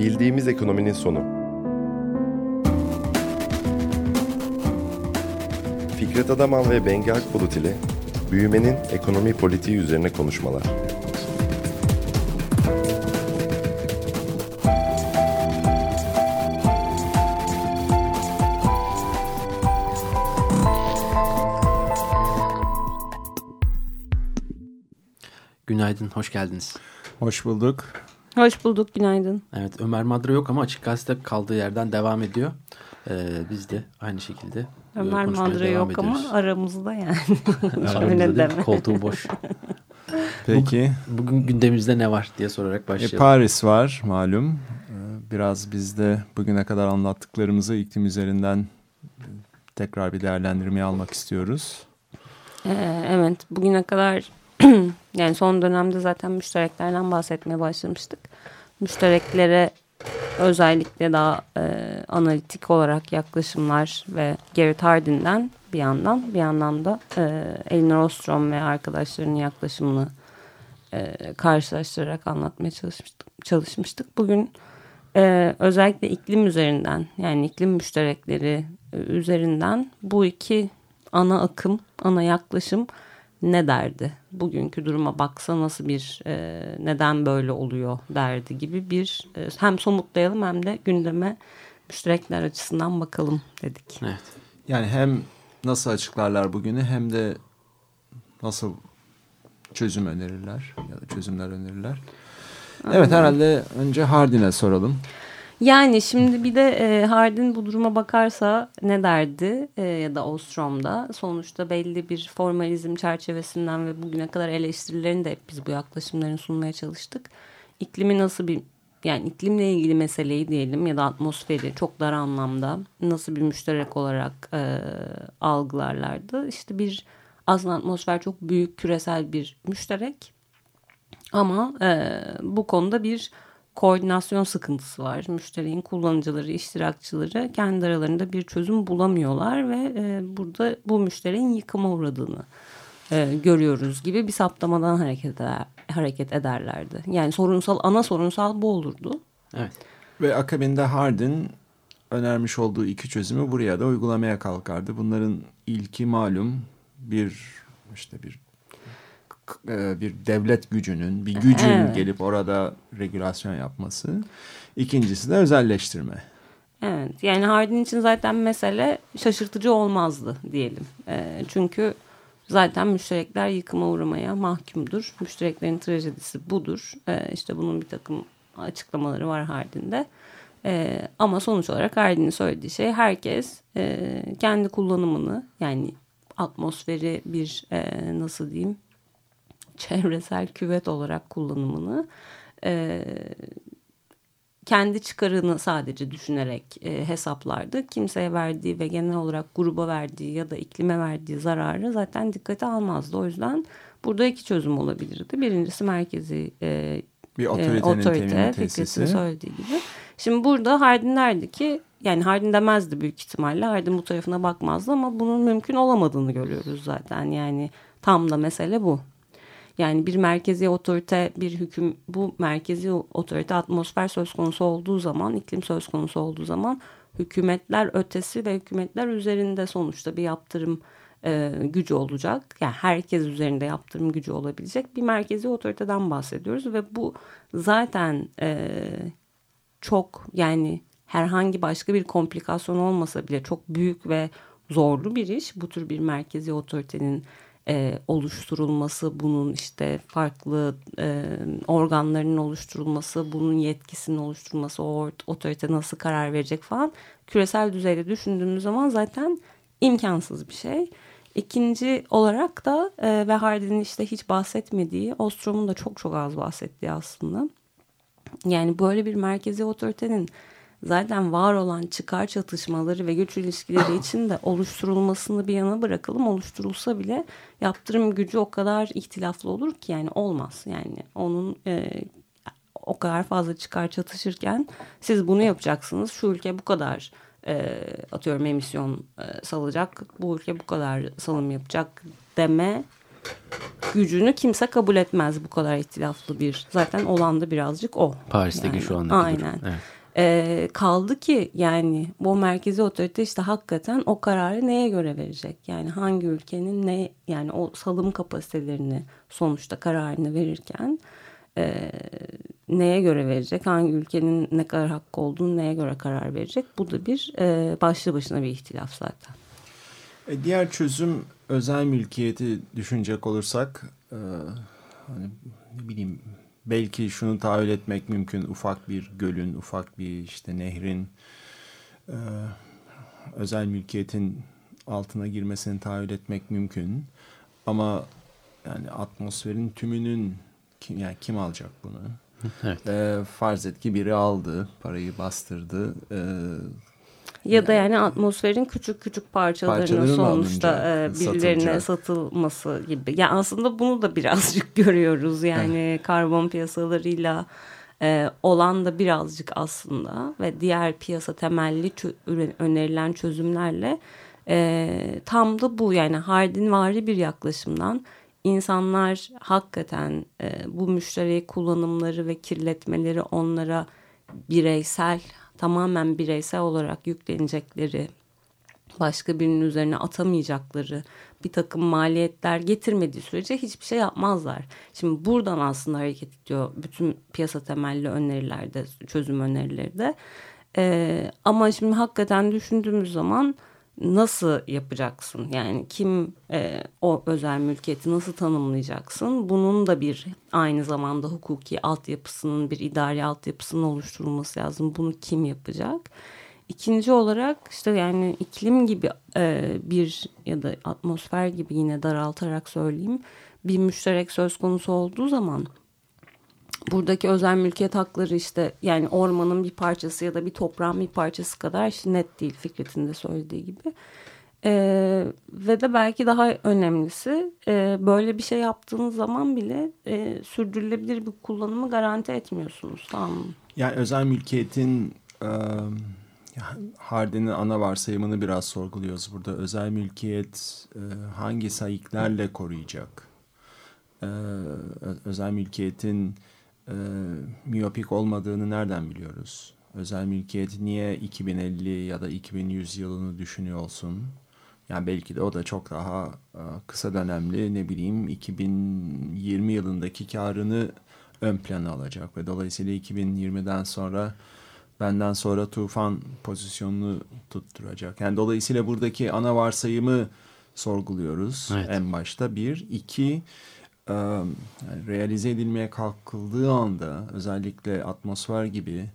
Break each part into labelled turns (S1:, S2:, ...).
S1: Bildiğimiz ekonominin sonu. Fikret Adaman ve Bengi Akbulut ile büyümenin ekonomi politiği üzerine konuşmalar.
S2: Günaydın, hoş geldiniz.
S3: Hoş bulduk.
S4: Hoş bulduk, günaydın.
S2: Evet, Ömer Madra yok ama Açık Gazete kaldığı yerden devam ediyor. Ee, biz de aynı şekilde
S4: Ömer Madra yok
S2: ediyoruz.
S4: ama aramızda yani.
S2: Aramızda değil, koltuğu boş.
S3: Peki.
S2: Bugün gündemimizde ne var diye sorarak
S3: E,
S2: başlayalım.
S3: Paris var malum. Ee, Biraz biz de bugüne kadar anlattıklarımızı iklim üzerinden e, tekrar bir değerlendirmeye almak istiyoruz.
S4: Ee, evet, bugüne kadar yani son dönemde zaten müştereklerden bahsetmeye başlamıştık. Müştereklere özellikle daha e, analitik olarak yaklaşımlar ve Garrett Hardin'den bir yandan bir yandan da e, Elinor Ostrom ve arkadaşlarının yaklaşımını e, karşılaştırarak anlatmaya çalışmıştık. çalışmıştık. Bugün e, özellikle iklim üzerinden yani iklim müşterekleri e, üzerinden bu iki ana akım, ana yaklaşım ne derdi? Bugünkü duruma baksa nasıl bir e, neden böyle oluyor derdi gibi bir e, hem somutlayalım hem de gündeme müşterekler açısından bakalım dedik.
S2: Evet.
S3: Yani hem nasıl açıklarlar bugünü hem de nasıl çözüm önerirler ya da çözümler önerirler. Evet herhalde önce Hardin'e soralım.
S4: Yani şimdi bir de e, Hardin bu duruma bakarsa ne derdi e, ya da Ostrom'da sonuçta belli bir formalizm çerçevesinden ve bugüne kadar eleştirilerini de hep biz bu yaklaşımların sunmaya çalıştık. İklimi nasıl bir yani iklimle ilgili meseleyi diyelim ya da atmosferi çok dar anlamda nasıl bir müşterek olarak e, algılarlardı. İşte bir aslında atmosfer çok büyük küresel bir müşterek ama e, bu konuda bir koordinasyon sıkıntısı var. Müşterinin kullanıcıları, iştirakçıları kendi aralarında bir çözüm bulamıyorlar ve e, burada bu müşterinin yıkıma uğradığını e, görüyoruz gibi bir saptamadan hareket, eder, hareket ederlerdi. Yani sorunsal ana sorunsal bu olurdu.
S2: Evet.
S3: Ve akabinde Hardin önermiş olduğu iki çözümü buraya da uygulamaya kalkardı. Bunların ilki malum bir işte bir bir devlet gücünün, bir gücün
S4: Evet.
S3: gelip orada regülasyon yapması. İkincisi de özelleştirme.
S4: Evet yani Hardin için zaten mesele şaşırtıcı olmazdı diyelim. E, çünkü zaten müşterekler yıkıma uğramaya mahkumdur. Müştereklerin trajedisi budur. E, işte bunun bir takım açıklamaları var Hardin'de. E, ama sonuç olarak Hardin'in söylediği şey herkes e, kendi kullanımını yani atmosferi bir e, nasıl diyeyim çevresel küvet olarak kullanımını e, kendi çıkarını sadece düşünerek e, hesaplardı. Kimseye verdiği ve genel olarak gruba verdiği ya da iklime verdiği zararı zaten dikkate almazdı. O yüzden burada iki çözüm olabilirdi. Birincisi merkezi e,
S3: Bir
S4: e, otorite Fikret'in söylediği gibi. Şimdi burada Hardin derdi ki yani Hardin demezdi büyük ihtimalle. Hardin bu tarafına bakmazdı ama bunun mümkün olamadığını görüyoruz zaten. Yani tam da mesele bu. Yani bir merkezi otorite, bir hüküm, bu merkezi otorite atmosfer söz konusu olduğu zaman, iklim söz konusu olduğu zaman hükümetler ötesi ve hükümetler üzerinde sonuçta bir yaptırım e, gücü olacak. Yani herkes üzerinde yaptırım gücü olabilecek bir merkezi otoriteden bahsediyoruz ve bu zaten e, çok yani herhangi başka bir komplikasyon olmasa bile çok büyük ve zorlu bir iş. Bu tür bir merkezi otoritenin e, oluşturulması, bunun işte farklı e, organlarının oluşturulması, bunun yetkisinin oluşturulması, o otorite nasıl karar verecek falan küresel düzeyde düşündüğümüz zaman zaten imkansız bir şey. İkinci olarak da e, ve Hardin'in işte hiç bahsetmediği, Ostrom'un da çok çok az bahsettiği aslında. Yani böyle bir merkezi otoritenin zaten var olan çıkar çatışmaları ve güç ilişkileri için de oluşturulmasını bir yana bırakalım. Oluşturulsa bile yaptırım gücü o kadar ihtilaflı olur ki yani olmaz. Yani onun e, o kadar fazla çıkar çatışırken siz bunu yapacaksınız. Şu ülke bu kadar e, atıyorum emisyon e, salacak. Bu ülke bu kadar salım yapacak deme gücünü kimse kabul etmez bu kadar ihtilaflı bir. Zaten olan da birazcık o.
S2: Paris'teki
S4: Yani,
S2: şu andaki
S4: aynen.
S2: durum. Evet.
S4: Ee, kaldı ki yani bu merkezi otorite işte hakikaten o kararı neye göre verecek? Yani hangi ülkenin ne yani o salım kapasitelerini sonuçta kararını verirken e, neye göre verecek? Hangi ülkenin ne kadar hakkı olduğunu neye göre karar verecek? Bu da bir e, başlı başına bir ihtilaf zaten.
S3: E, diğer çözüm özel mülkiyeti düşünecek olursak e, hani ne bileyim belki şunu tahayyül etmek mümkün ufak bir gölün ufak bir işte nehrin e, özel mülkiyetin altına girmesini tahayyül etmek mümkün ama yani atmosferin tümünün kim yani kim alacak bunu?
S2: Evet.
S3: E, farz et ki biri aldı, parayı bastırdı. E,
S4: Ya da yani atmosferin küçük küçük parçalarının
S3: Parçaların
S4: sonuçta e, birilerine
S3: satılacak.
S4: satılması gibi. Yani aslında bunu da birazcık görüyoruz. Yani karbon piyasalarıyla e, olan da birazcık aslında ve diğer piyasa temelli çö- önerilen çözümlerle e, tam da bu yani hardinvari bir yaklaşımdan insanlar hakikaten e, bu müşteri kullanımları ve kirletmeleri onlara bireysel tamamen bireysel olarak yüklenecekleri başka birinin üzerine atamayacakları bir takım maliyetler getirmediği sürece hiçbir şey yapmazlar. Şimdi buradan aslında hareket ediyor bütün piyasa temelli önerilerde, çözüm önerileri de. Ee, ama şimdi hakikaten düşündüğümüz zaman nasıl yapacaksın? Yani kim e, o özel mülkiyeti nasıl tanımlayacaksın? Bunun da bir aynı zamanda hukuki altyapısının bir idari altyapısının oluşturulması lazım. Bunu kim yapacak? İkinci olarak işte yani iklim gibi e, bir ya da atmosfer gibi yine daraltarak söyleyeyim bir müşterek söz konusu olduğu zaman buradaki özel mülkiyet hakları işte yani ormanın bir parçası ya da bir toprağın bir parçası kadar işte net değil Fikret'in de söylediği gibi. Ee, ve de belki daha önemlisi e, böyle bir şey yaptığınız zaman bile e, sürdürülebilir bir kullanımı garanti etmiyorsunuz. Tamam mı?
S3: Yani özel mülkiyetin e, Hardin'in ana varsayımını biraz sorguluyoruz burada. Özel mülkiyet e, hangi sayıklarla koruyacak? E, özel mülkiyetin e, miyopik olmadığını nereden biliyoruz? Özel mülkiyet niye 2050 ya da 2100 yılını düşünüyor olsun? Yani belki de o da çok daha e, kısa dönemli ne bileyim 2020 yılındaki karını ön plana alacak ve dolayısıyla 2020'den sonra benden sonra tufan pozisyonunu tutturacak. Yani dolayısıyla buradaki ana varsayımı sorguluyoruz
S2: Evet.
S3: en başta. Bir, iki, e, yani realize edilmeye kalkıldığı anda özellikle atmosfer gibi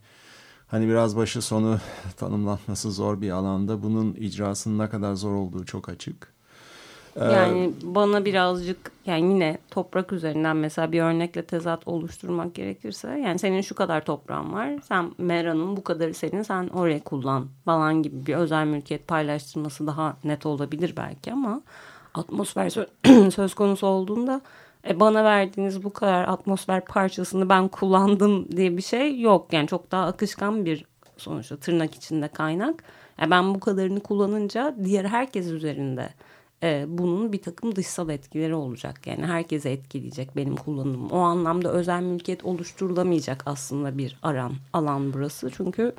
S3: hani biraz başı sonu tanımlanması zor bir alanda bunun icrasının ne kadar zor olduğu çok açık.
S4: Yani bana birazcık yani yine toprak üzerinden mesela bir örnekle tezat oluşturmak gerekirse yani senin şu kadar toprağın var sen Mera'nın bu kadarı senin sen oraya kullan falan gibi bir özel mülkiyet paylaştırması daha net olabilir belki ama atmosfer sö- söz konusu olduğunda e, bana verdiğiniz bu kadar atmosfer parçasını ben kullandım diye bir şey yok yani çok daha akışkan bir sonuçta tırnak içinde kaynak. E, ben bu kadarını kullanınca diğer herkes üzerinde e, bunun bir takım dışsal etkileri olacak. Yani herkese etkileyecek benim kullanımım. O anlamda özel mülkiyet oluşturulamayacak aslında bir aran alan burası. Çünkü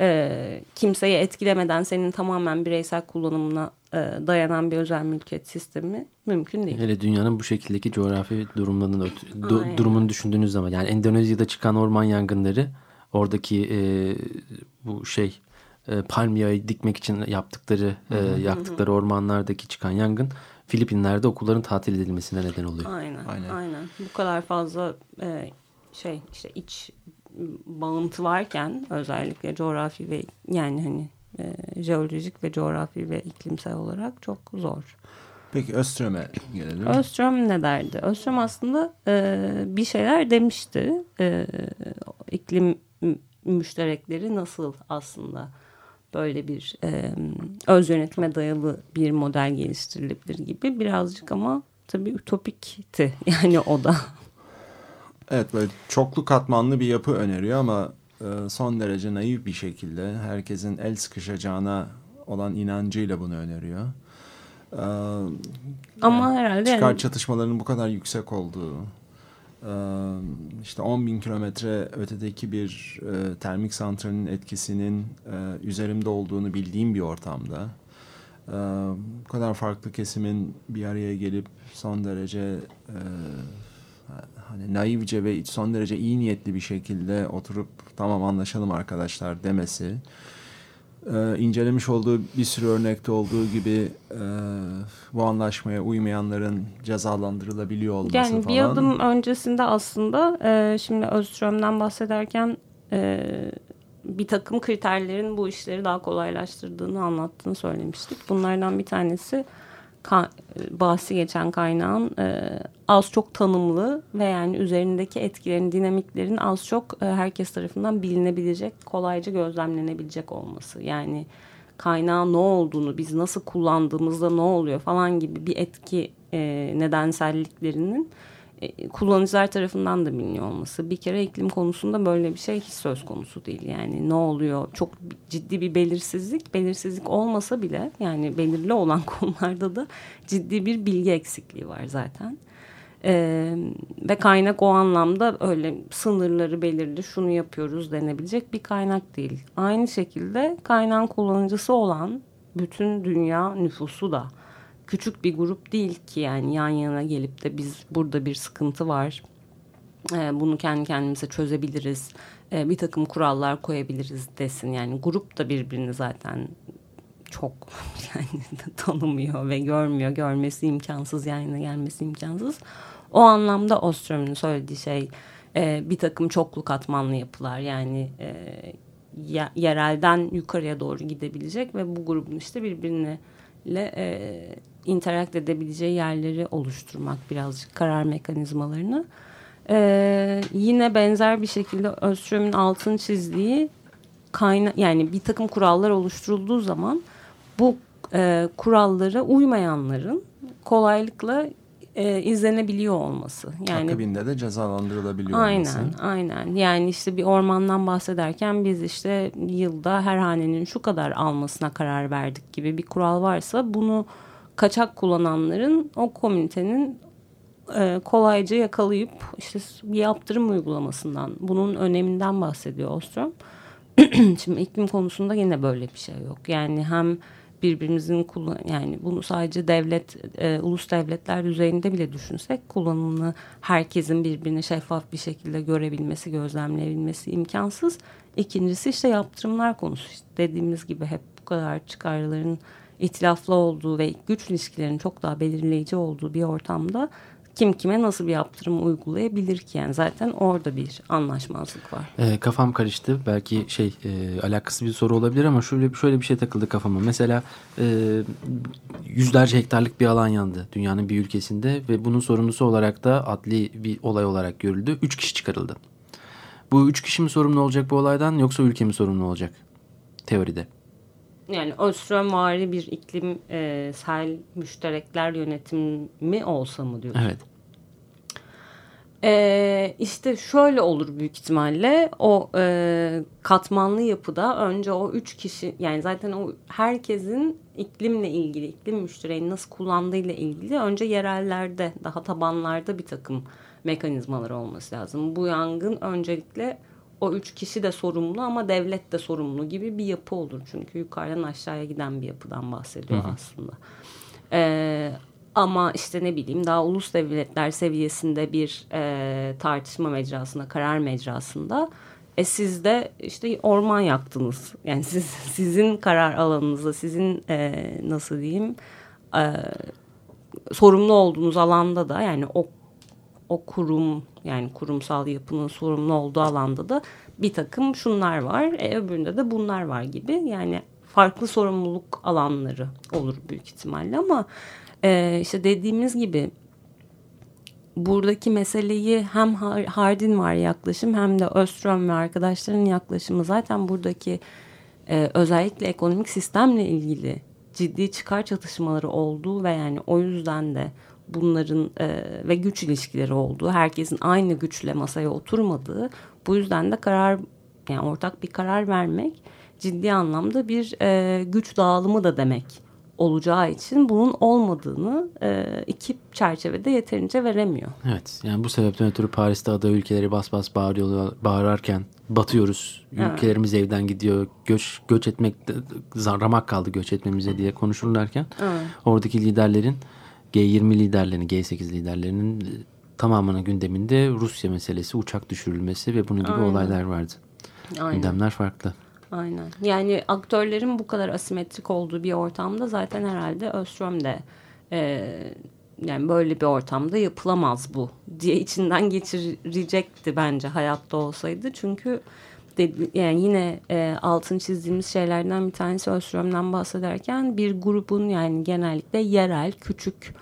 S4: e, kimseyi etkilemeden senin tamamen bireysel kullanımına e, dayanan bir özel mülkiyet sistemi mümkün değil.
S2: Hele dünyanın bu şekildeki coğrafi durumlarının
S4: Aynen.
S2: durumunu düşündüğünüz zaman yani Endonezya'da çıkan orman yangınları oradaki e, bu şey e, palmiyeyi dikmek için yaptıkları e, yaktıkları ormanlardaki çıkan yangın Filipinler'de okulların tatil edilmesine neden oluyor.
S4: Aynen,
S3: Aynen.
S4: aynen. Bu kadar fazla e, şey işte iç bağıntı varken özellikle coğrafi ve yani hani e, jeolojik ve coğrafi ve iklimsel olarak çok zor.
S3: Peki Öström'e gelelim.
S4: Özström ne derdi? Özström aslında e, bir şeyler demişti. E, iklim mü- müşterekleri nasıl aslında böyle bir e, öz yönetime dayalı bir model geliştirilebilir gibi birazcık ama tabii ütopikti yani o da.
S3: Evet böyle çoklu katmanlı bir yapı öneriyor ama e, son derece naif bir şekilde herkesin el sıkışacağına olan inancıyla bunu öneriyor. Ee,
S4: Ama herhalde
S3: çıkar
S4: yani-
S3: çatışmalarının bu kadar yüksek olduğu, e, işte 10 bin kilometre ötedeki bir e, termik santralin etkisinin e, üzerimde olduğunu bildiğim bir ortamda, e, bu kadar farklı kesimin bir araya gelip son derece e, hani naivce ve son derece iyi niyetli bir şekilde oturup tamam anlaşalım arkadaşlar demesi e, incelemiş olduğu bir sürü örnekte olduğu gibi e, bu anlaşmaya uymayanların cezalandırılabiliyor olması
S4: Yani
S3: falan.
S4: bir adım öncesinde aslında e, şimdi Özström'den bahsederken e, bir takım kriterlerin bu işleri daha kolaylaştırdığını anlattığını söylemiştik. Bunlardan bir tanesi ka- bahsi geçen kaynağın e, az çok tanımlı ve yani üzerindeki etkilerin, dinamiklerin az çok e, herkes tarafından bilinebilecek, kolayca gözlemlenebilecek olması. Yani kaynağın ne olduğunu, biz nasıl kullandığımızda ne oluyor falan gibi bir etki e, nedenselliklerinin e, kullanıcılar tarafından da biliniyor olması. Bir kere iklim konusunda böyle bir şey hiç söz konusu değil. Yani ne oluyor? Çok ciddi bir belirsizlik. Belirsizlik olmasa bile yani belirli olan konularda da ciddi bir bilgi eksikliği var zaten. Ee, ve kaynak o anlamda öyle sınırları belirli şunu yapıyoruz denebilecek bir kaynak değil. Aynı şekilde kaynağın kullanıcısı olan bütün dünya nüfusu da küçük bir grup değil ki yani yan yana gelip de biz burada bir sıkıntı var. Ee, bunu kendi kendimize çözebiliriz. Ee, bir takım kurallar koyabiliriz desin. Yani grup da birbirini zaten çok yani tanımıyor ve görmüyor. Görmesi imkansız yani gelmesi imkansız. O anlamda Ostrom'un söylediği şey e, bir takım çoklu katmanlı yapılar yani e, ye- yerelden yukarıya doğru gidebilecek ve bu grubun işte birbirine e, interact edebileceği yerleri oluşturmak birazcık karar mekanizmalarını. E, yine benzer bir şekilde Özström'ün altını çizdiği kayna yani bir takım kurallar oluşturulduğu zaman bu e, kurallara uymayanların kolaylıkla e, izlenebiliyor olması. Yani
S3: Akabinde de cezalandırılabiliyor
S4: Aynen,
S3: olması.
S4: aynen. Yani işte bir ormandan bahsederken biz işte yılda her hanenin şu kadar almasına karar verdik gibi bir kural varsa bunu kaçak kullananların o komünitenin e, kolayca yakalayıp işte bir yaptırım uygulamasından bunun öneminden bahsediyor Ostrom. Şimdi iklim konusunda yine böyle bir şey yok. Yani hem birbirimizin kullan yani bunu sadece devlet e, ulus devletler düzeyinde bile düşünsek kullanımını herkesin birbirini şeffaf bir şekilde görebilmesi, gözlemleyebilmesi imkansız. İkincisi işte yaptırımlar konusu. İşte dediğimiz gibi hep bu kadar çıkarların itilaflı olduğu ve güç ilişkilerinin çok daha belirleyici olduğu bir ortamda kim kime nasıl bir yaptırım uygulayabilir ki? Yani zaten orada bir anlaşmazlık var.
S2: E, kafam karıştı. Belki şey e, alakası bir soru olabilir ama şöyle şöyle bir şey takıldı kafama. Mesela e, yüzlerce hektarlık bir alan yandı dünyanın bir ülkesinde ve bunun sorumlusu olarak da adli bir olay olarak görüldü. Üç kişi çıkarıldı. Bu üç kişi mi sorumlu olacak bu olaydan yoksa ülke mi sorumlu olacak? Teoride.
S4: Yani Özströmvari bir iklim e, sel müşterekler yönetimi olsa mı diyorsun?
S2: Evet.
S4: E, işte şöyle olur büyük ihtimalle o e, katmanlı yapıda önce o üç kişi yani zaten o herkesin iklimle ilgili iklim müştereğini nasıl kullandığıyla ilgili önce yerellerde daha tabanlarda bir takım mekanizmalar olması lazım. Bu yangın öncelikle o üç kişi de sorumlu ama devlet de sorumlu gibi bir yapı olur. Çünkü yukarıdan aşağıya giden bir yapıdan bahsediyor aslında. Ee, ama işte ne bileyim daha ulus devletler seviyesinde bir e, tartışma mecrasında, karar mecrasında e siz de işte orman yaktınız. Yani siz sizin karar alanınızda, sizin e, nasıl diyeyim e, sorumlu olduğunuz alanda da yani o o kurum yani kurumsal yapının sorumlu olduğu alanda da bir takım şunlar var. E, öbüründe de bunlar var gibi. Yani farklı sorumluluk alanları olur büyük ihtimalle ama e, işte dediğimiz gibi buradaki meseleyi hem Hardin var yaklaşım hem de Öström ve arkadaşların yaklaşımı zaten buradaki e, özellikle ekonomik sistemle ilgili ciddi çıkar çatışmaları olduğu ve yani o yüzden de bunların e, ve güç ilişkileri olduğu, herkesin aynı güçle masaya oturmadığı, bu yüzden de karar yani ortak bir karar vermek ciddi anlamda bir e, güç dağılımı da demek olacağı için bunun olmadığını e, iki çerçevede yeterince veremiyor.
S2: Evet yani bu sebepten ötürü Paris'te aday ülkeleri bas bas bağırıyorlar, bağırarken batıyoruz. Ülkelerimiz evden gidiyor. Göç göç etmek ramak kaldı göç etmemize diye konuşurlarken oradaki liderlerin G20 liderlerinin G8 liderlerinin e, tamamının gündeminde Rusya meselesi, uçak düşürülmesi ve bunun gibi
S4: Aynen.
S2: olaylar vardı.
S4: Aynen.
S2: Gündemler farklı.
S4: Aynen. Yani aktörlerin bu kadar asimetrik olduğu bir ortamda zaten herhalde Özström de e, yani böyle bir ortamda yapılamaz bu diye içinden geçirecekti bence hayatta olsaydı. Çünkü yani yine e, altın çizdiğimiz şeylerden bir tanesi Özström'den bahsederken bir grubun yani genellikle yerel küçük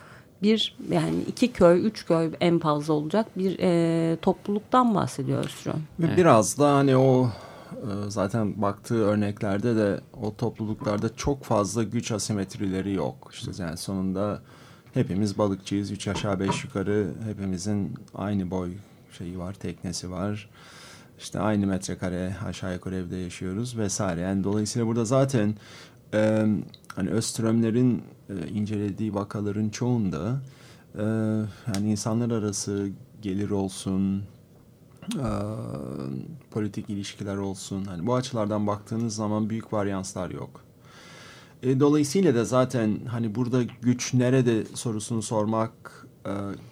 S4: bir yani iki köy, üç köy en fazla olacak bir e, topluluktan bahsediyor Özström.
S3: Ve biraz da hani o e, zaten baktığı örneklerde de o topluluklarda çok fazla güç asimetrileri yok. İşte yani sonunda hepimiz balıkçıyız. Üç aşağı beş yukarı hepimizin aynı boy şeyi var, teknesi var. İşte aynı metrekare aşağı yukarı evde yaşıyoruz vesaire. Yani dolayısıyla burada zaten e, hani Özströmler'in e, incelediği vakaların çoğunda e, yani insanlar arası gelir olsun, e, politik ilişkiler olsun. Hani bu açılardan baktığınız zaman büyük varyanslar yok. E, dolayısıyla da zaten hani burada güç nerede sorusunu sormak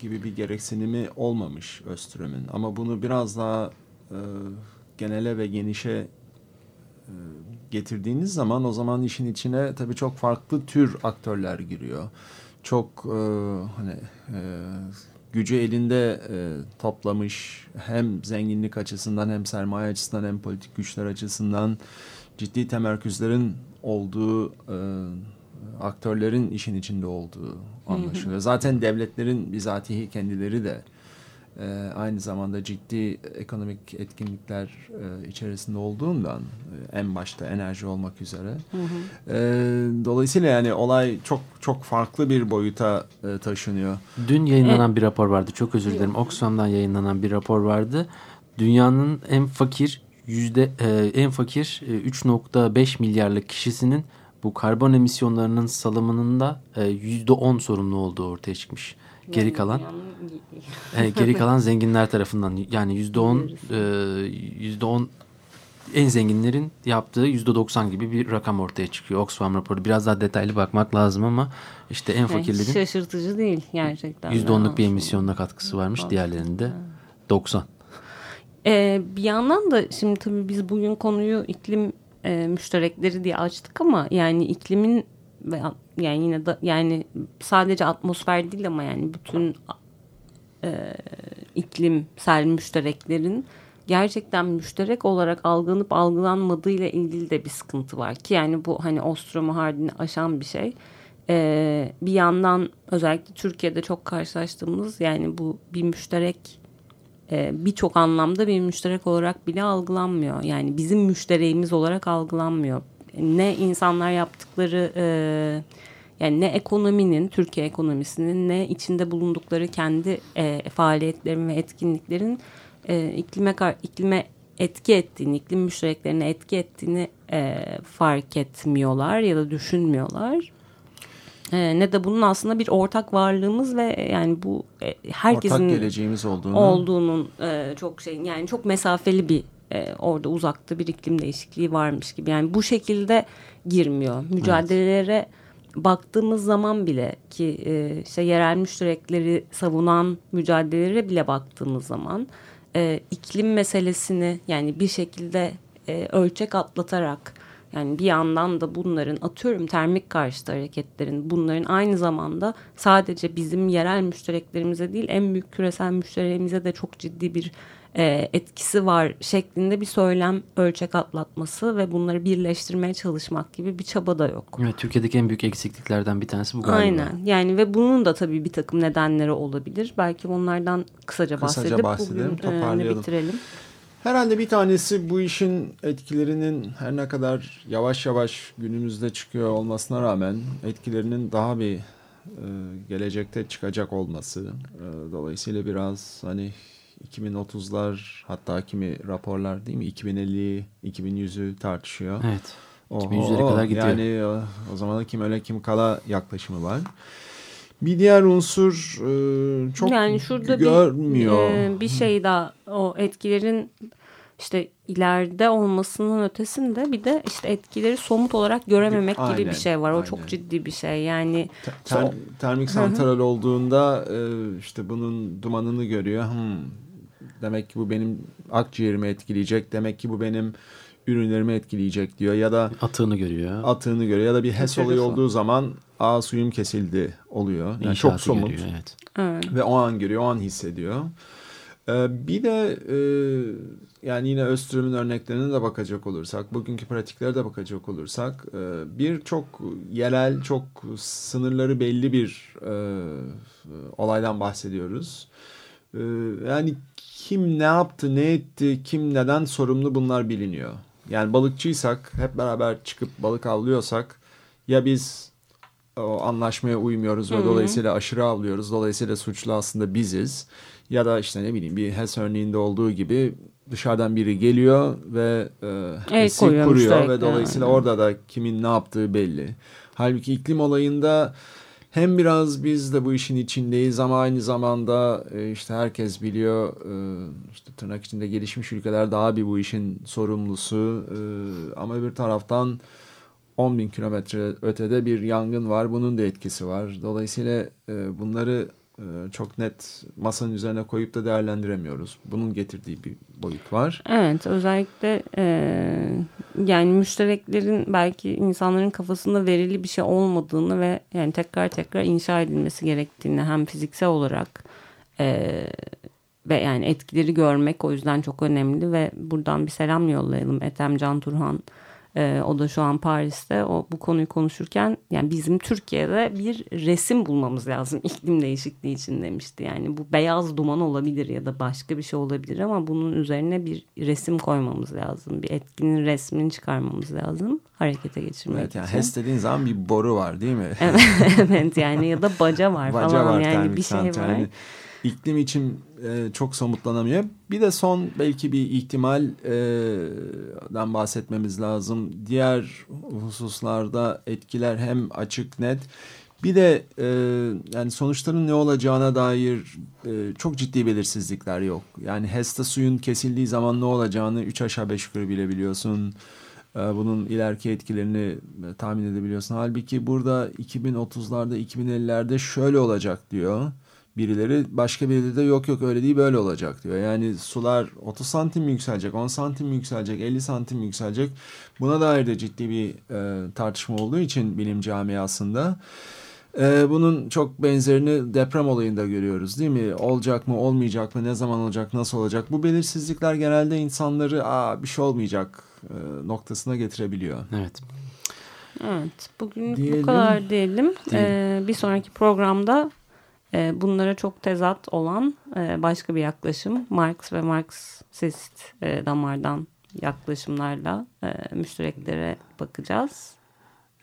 S3: gibi bir gereksinimi olmamış Öztürk'ün. Ama bunu biraz daha e, genele ve genişe e, getirdiğiniz zaman o zaman işin içine tabii çok farklı tür aktörler giriyor. Çok e, hani e, gücü elinde e, toplamış hem zenginlik açısından hem sermaye açısından hem politik güçler açısından ciddi temerküzlerin olduğu e, aktörlerin işin içinde olduğu anlaşılıyor. Zaten devletlerin bizatihi kendileri de e, aynı zamanda ciddi ekonomik etkinlikler e, içerisinde olduğundan e, en başta enerji olmak üzere. E, dolayısıyla yani olay çok çok farklı bir boyuta e, taşınıyor.
S2: Dün yayınlanan bir rapor vardı. Çok özür dilerim. Oxfam'dan yayınlanan bir rapor vardı. Dünyanın en fakir yüzde e, en fakir e, 3.5 milyarlık kişisinin bu karbon emisyonlarının salımının da e, yüzde 10 sorumlu olduğu ortaya çıkmış. Geri kalan e, geri kalan zenginler tarafından yani yüzde 10 e, yüzde 10 en zenginlerin yaptığı yüzde 90 gibi bir rakam ortaya çıkıyor Oxfam raporu. Biraz daha detaylı bakmak lazım ama işte en fakirlerin
S4: şaşırtıcı değil gerçekten.
S2: yüzde onluk bir emisyonla katkısı varmış. Diğerlerinde 90.
S4: Ee, bir yandan da şimdi tabii biz bugün konuyu iklim e, müşterekleri diye açtık ama yani iklimin ve yani yine da yani sadece atmosfer değil ama yani bütün e, iklimsel müştereklerin gerçekten müşterek olarak algılanıp algılanmadığı ile ilgili de bir sıkıntı var ki yani bu hani Ostrom'u Hardin'i aşan bir şey. Ee, bir yandan özellikle Türkiye'de çok karşılaştığımız yani bu bir müşterek e, birçok anlamda bir müşterek olarak bile algılanmıyor. Yani bizim müştereğimiz olarak algılanmıyor. Ne insanlar yaptıkları e, yani ne ekonominin, Türkiye ekonomisinin ne içinde bulundukları kendi e, faaliyetlerin ve etkinliklerin e, iklime, iklime etki ettiğini, iklim müştereklerine etki ettiğini e, fark etmiyorlar ya da düşünmüyorlar. E, ne de bunun aslında bir ortak varlığımız ve yani bu e, herkesin
S3: ortak geleceğimiz olduğunu
S4: olduğunun e, çok şey yani çok mesafeli bir e, orada uzakta bir iklim değişikliği varmış gibi. Yani bu şekilde girmiyor. Mücadelelere evet. baktığımız zaman bile ki e, işte yerel müşterekleri savunan mücadelelere bile baktığımız zaman e, iklim meselesini yani bir şekilde e, ölçek atlatarak yani bir yandan da bunların atıyorum termik karşıtı hareketlerin bunların aynı zamanda sadece bizim yerel müştereklerimize değil en büyük küresel müştereğimize de çok ciddi bir e, etkisi var şeklinde bir söylem ölçek atlatması ve bunları birleştirmeye çalışmak gibi bir çaba da yok.
S2: Evet, Türkiye'deki en büyük eksikliklerden bir tanesi bu galiba.
S4: Aynen yani ve bunun da tabii bir takım nedenleri olabilir. Belki onlardan kısaca,
S3: kısaca bahsedelim,
S4: bugün e, bitirelim.
S3: Herhalde bir tanesi bu işin etkilerinin her ne kadar yavaş yavaş günümüzde çıkıyor olmasına rağmen etkilerinin daha bir e, gelecekte çıkacak olması. E, dolayısıyla biraz hani 2030'lar hatta kimi raporlar değil mi 2050 2100'ü tartışıyor.
S2: Evet. 2100'lere kadar gidiyor.
S3: Yani o, o zaman kim öle kim kala yaklaşımı var. Bir diğer unsur e, çok
S4: yani şurada
S3: görmüyor.
S4: bir, e, bir şey daha o etkilerin işte ileride olmasının ötesinde bir de işte etkileri somut olarak görememek
S3: Aynen,
S4: gibi bir şey var. O
S3: aynen.
S4: çok ciddi bir şey. Yani
S3: Te- ter- termik santral olduğunda e, işte bunun dumanını görüyor. Hmm, demek ki bu benim akciğerimi etkileyecek. Demek ki bu benim ürünlerimi etkileyecek diyor. Ya da
S2: Atığını görüyor.
S3: atığını görüyor. Ya da bir HES olayı olduğu zaman aa suyum kesildi oluyor. Yani çok somut.
S2: görüyor, evet.
S4: evet.
S3: Ve o an görüyor, o an hissediyor. Ee, bir de e, yani yine Öztürk'ün örneklerine de bakacak olursak, bugünkü pratiklere de bakacak olursak, e, bir çok yerel, çok sınırları belli bir e, olaydan bahsediyoruz. E, yani kim ne yaptı, ne etti, kim neden sorumlu bunlar biliniyor. Yani balıkçıysak, hep beraber çıkıp balık avlıyorsak, ya biz o anlaşmaya uymuyoruz ve
S4: Hı hı.
S3: dolayısıyla aşırı avlıyoruz. Dolayısıyla suçlu aslında biziz. Ya da işte ne bileyim bir HES örneğinde olduğu gibi dışarıdan biri geliyor ve e, HES'i kuruyor ve dolayısıyla
S4: aynen.
S3: orada da kimin ne yaptığı belli. Halbuki iklim olayında hem biraz biz de bu işin içindeyiz ama aynı zamanda e, işte herkes biliyor e, işte tırnak içinde gelişmiş ülkeler daha bir bu işin sorumlusu E, ama bir taraftan 10 bin kilometre ötede bir yangın var. Bunun da etkisi var. Dolayısıyla bunları çok net masanın üzerine koyup da değerlendiremiyoruz. Bunun getirdiği bir boyut var.
S4: Evet özellikle yani müştereklerin belki insanların kafasında verili bir şey olmadığını ve yani tekrar tekrar inşa edilmesi gerektiğini hem fiziksel olarak e, ve yani etkileri görmek o yüzden çok önemli ve buradan bir selam yollayalım Ethem Can Turhan. E, o da şu an Paris'te o bu konuyu konuşurken yani bizim Türkiye'de bir resim bulmamız lazım iklim değişikliği için demişti. Yani bu beyaz duman olabilir ya da başka bir şey olabilir ama bunun üzerine bir resim koymamız lazım. Bir etkinin resmini çıkarmamız lazım harekete geçirmek
S3: Evet yani
S4: için.
S3: HES dediğin zaman bir boru var değil mi?
S4: Evet, yani ya da baca var
S3: Baca
S4: falan
S3: var
S4: yani bir şey var.
S3: Yani iklim için e, çok somutlanamıyor. Bir de son belki bir ihtimalden bahsetmemiz lazım. Diğer hususlarda etkiler hem açık net. Bir de e, yani sonuçların ne olacağına dair e, çok ciddi belirsizlikler yok. Yani HES'te suyun kesildiği zaman ne olacağını 3 aşağı 5 yukarı bilebiliyorsun. E, bunun ileriki etkilerini e, tahmin edebiliyorsun. Halbuki burada 2030'larda 2050'lerde şöyle olacak diyor birileri. Başka birileri de yok yok öyle değil böyle olacak diyor. Yani sular 30 santim mi yükselecek, 10 santim mi yükselecek, 50 santim mi yükselecek? Buna dair de ciddi bir e, tartışma olduğu için bilim camiasında. E, bunun çok benzerini deprem olayında görüyoruz değil mi? Olacak mı, olmayacak mı, ne zaman olacak, nasıl olacak? Bu belirsizlikler genelde insanları Aa, bir şey olmayacak e, noktasına getirebiliyor.
S2: Evet.
S4: Evet bugün
S3: Diyelim.
S4: bu kadar diyelim. Ee, bir sonraki programda bunlara çok tezat olan e, başka bir yaklaşım Marx ve Marksist e, damardan yaklaşımlarla e, müştereklere bakacağız.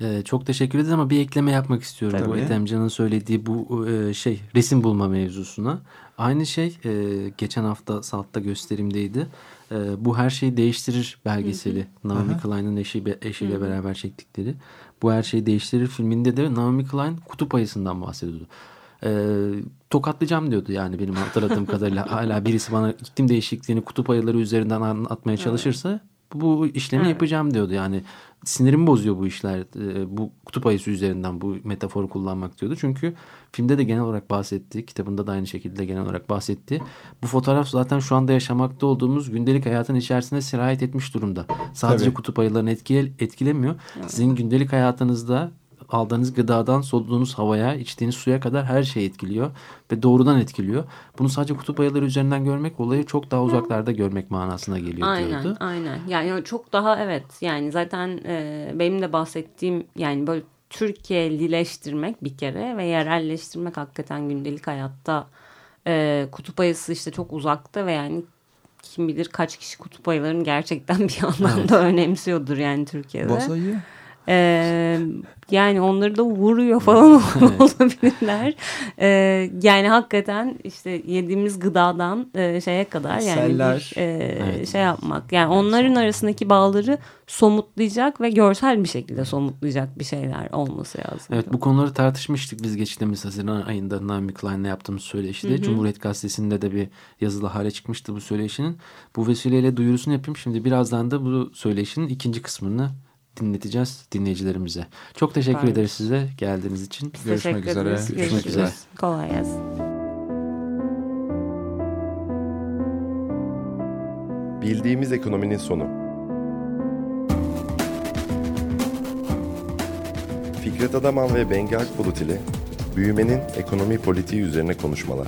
S2: Ee, çok teşekkür ederiz ama bir ekleme yapmak istiyorum. Bu
S3: Tabii.
S2: Ethem Can'ın söylediği bu e, şey resim bulma mevzusuna. Aynı şey e, geçen hafta Salt'ta gösterimdeydi. E, bu her şeyi değiştirir belgeseli. Naomi Klein'in eşi, eşiyle beraber çektikleri. Bu her şeyi değiştirir filminde de Naomi Klein kutup ayısından bahsediyordu. E, tokatlayacağım diyordu yani benim hatırladığım kadarıyla. Hala birisi bana iklim değişikliğini kutup ayıları üzerinden anlatmaya çalışırsa bu, bu işlemi
S4: Evet.
S2: yapacağım diyordu. Yani sinirimi bozuyor bu işler. e, bu kutup ayısı üzerinden bu metaforu kullanmak diyordu. Çünkü filmde de genel olarak bahsetti. Kitabında da aynı şekilde genel olarak bahsetti. Bu fotoğraf zaten şu anda yaşamakta olduğumuz gündelik hayatın içerisine sirayet etmiş durumda. Sadece
S3: Tabii.
S2: kutup ayılarını etkile, etkilemiyor. Sizin gündelik hayatınızda aldığınız gıdadan soluduğunuz havaya, içtiğiniz suya kadar her şey etkiliyor ve doğrudan etkiliyor. Bunu sadece kutup ayıları üzerinden görmek olayı çok daha uzaklarda görmek manasına geliyor
S4: Aynen,
S2: diyordu.
S4: aynen. Yani çok daha evet. Yani zaten e, benim de bahsettiğim yani böyle Türkiye'lileştirmek bir kere ve yerelleştirmek hakikaten gündelik hayatta e, kutup ayısı işte çok uzakta ve yani kim bilir kaç kişi kutup ayılarını gerçekten bir anlamda önemsiyordur yani Türkiye'de.
S3: Boz ayı?
S4: Ee, yani onları da vuruyor falan olabilirler. Ee, yani hakikaten işte yediğimiz gıdadan e, şeye kadar yani
S3: Seller.
S4: bir, e,
S2: Evet.
S4: şey yapmak. Yani onların arasındaki bağları somutlayacak ve görsel bir şekilde somutlayacak bir şeyler olması lazım.
S2: Evet bu konuları tartışmıştık biz geçtiğimiz Haziran ayında Naomi Klein'le yaptığımız söyleşide. Cumhuriyet Gazetesi'nde de bir yazılı hale çıkmıştı bu söyleşinin. Bu vesileyle duyurusunu yapayım. Şimdi birazdan da bu söyleşinin ikinci kısmını dinleteceğiz dinleyicilerimize. Çok teşekkür
S4: Süper.
S2: ederiz size geldiğiniz için.
S4: Biz
S3: Görüşmek üzere. Görüşmek
S4: Görüşürüz.
S2: üzere.
S4: Kolay gelsin.
S1: Bildiğimiz ekonominin sonu. Fikret Adaman ve Bengi Akbulut ile büyümenin ekonomi politiği üzerine konuşmalar.